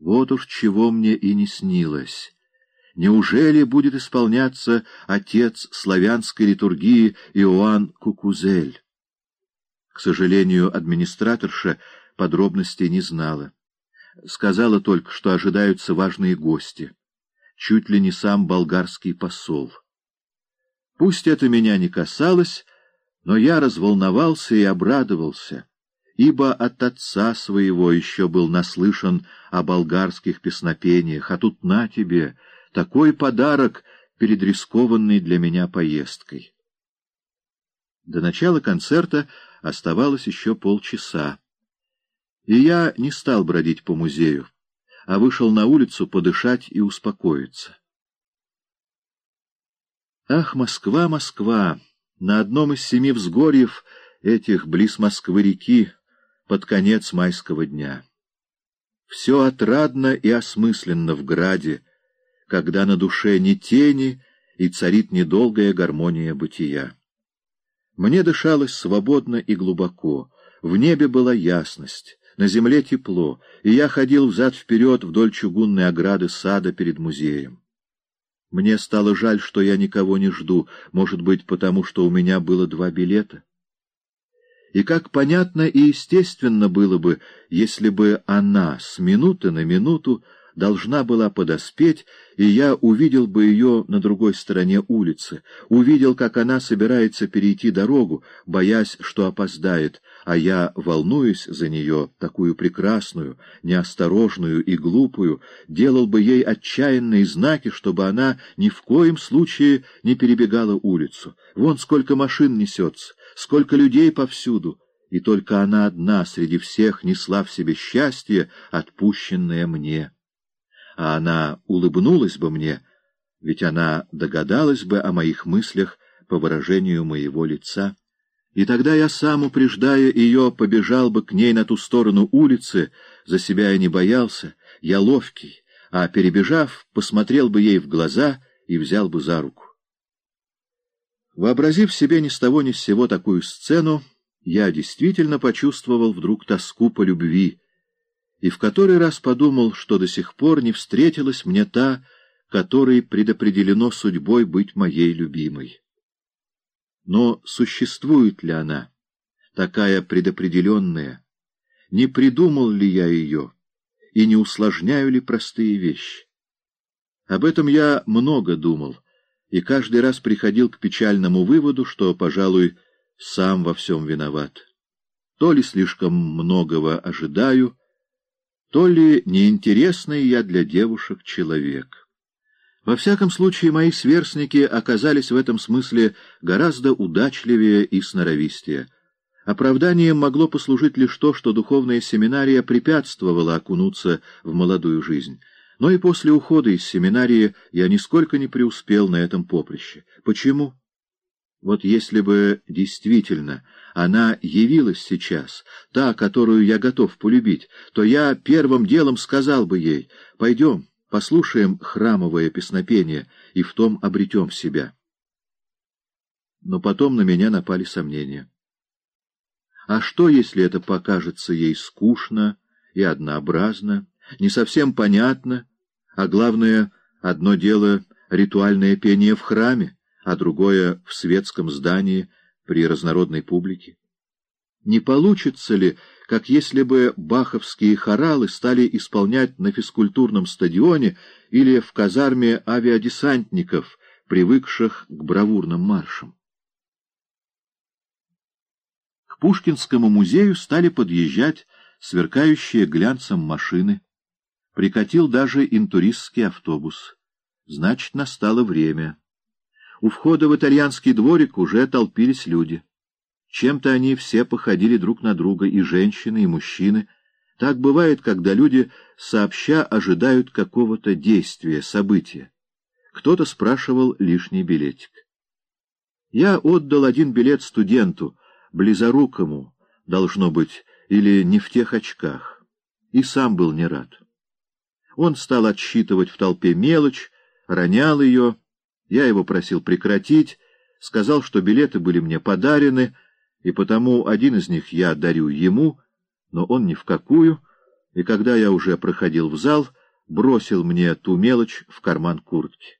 Вот уж чего мне и не снилось. Неужели будет исполняться отец славянской литургии Иоанн Кукузель? К сожалению, администраторша подробностей не знала. Сказала только, что ожидаются важные гости. Чуть ли не сам болгарский посол. Пусть это меня не касалось, но я разволновался и обрадовался, ибо от отца своего еще был наслышан о болгарских песнопениях, а тут на тебе такой подарок перед рискованной для меня поездкой. До начала концерта оставалось еще полчаса, и я не стал бродить по музею, а вышел на улицу подышать и успокоиться. Ах, Москва, Москва! На одном из семи взгорьев этих близ Москвы-реки под конец майского дня. Все отрадно и осмысленно в граде, когда на душе ни тени и царит недолгая гармония бытия. Мне дышалось свободно и глубоко, в небе была ясность, на земле тепло, и я ходил взад-вперед вдоль чугунной ограды сада перед музеем. Мне стало жаль, что я никого не жду, может быть, потому что у меня было два билета. И как понятно и естественно было бы, если бы она с минуты на минуту должна была подоспеть, и я увидел бы ее на другой стороне улицы, увидел, как она собирается перейти дорогу, боясь, что опоздает, а я, волнуюсь за нее, такую прекрасную, неосторожную и глупую, делал бы ей отчаянные знаки, чтобы она ни в коем случае не перебегала улицу. Вон сколько машин несется, сколько людей повсюду, и только она одна среди всех несла в себе счастье, отпущенное мне» а она улыбнулась бы мне, ведь она догадалась бы о моих мыслях по выражению моего лица. И тогда я сам, упреждая ее, побежал бы к ней на ту сторону улицы, за себя я не боялся, я ловкий, а, перебежав, посмотрел бы ей в глаза и взял бы за руку. Вообразив себе ни с того ни с сего такую сцену, я действительно почувствовал вдруг тоску по любви, и в который раз подумал, что до сих пор не встретилась мне та, которой предопределено судьбой быть моей любимой. Но существует ли она, такая предопределенная? Не придумал ли я ее, и не усложняю ли простые вещи? Об этом я много думал, и каждый раз приходил к печальному выводу, что, пожалуй, сам во всем виноват. То ли слишком многого ожидаю, то ли неинтересный я для девушек человек. Во всяком случае, мои сверстники оказались в этом смысле гораздо удачливее и сноровистее. Оправданием могло послужить лишь то, что духовная семинария препятствовала окунуться в молодую жизнь. Но и после ухода из семинарии я нисколько не преуспел на этом поприще. Почему? Вот если бы действительно она явилась сейчас, та, которую я готов полюбить, то я первым делом сказал бы ей, «Пойдем, послушаем храмовое песнопение и в том обретем себя». Но потом на меня напали сомнения. А что, если это покажется ей скучно и однообразно, не совсем понятно, а главное, одно дело — ритуальное пение в храме, а другое — в светском здании при разнородной публике? Не получится ли, как если бы баховские хоралы стали исполнять на физкультурном стадионе или в казарме авиадесантников, привыкших к бравурным маршам? К Пушкинскому музею стали подъезжать сверкающие глянцем машины. Прикатил даже интуристский автобус. Значит, настало время. У входа в итальянский дворик уже толпились люди. Чем-то они все походили друг на друга, и женщины, и мужчины. Так бывает, когда люди сообща ожидают какого-то действия, события. Кто-то спрашивал лишний билетик. Я отдал один билет студенту, близорукому, должно быть, или не в тех очках, и сам был не рад. Он стал отсчитывать в толпе мелочь, ронял ее, я его просил прекратить, сказал, что билеты были мне подарены, и потому один из них я дарю ему, но он ни в какую, и когда я уже проходил в зал, бросил мне ту мелочь в карман куртки.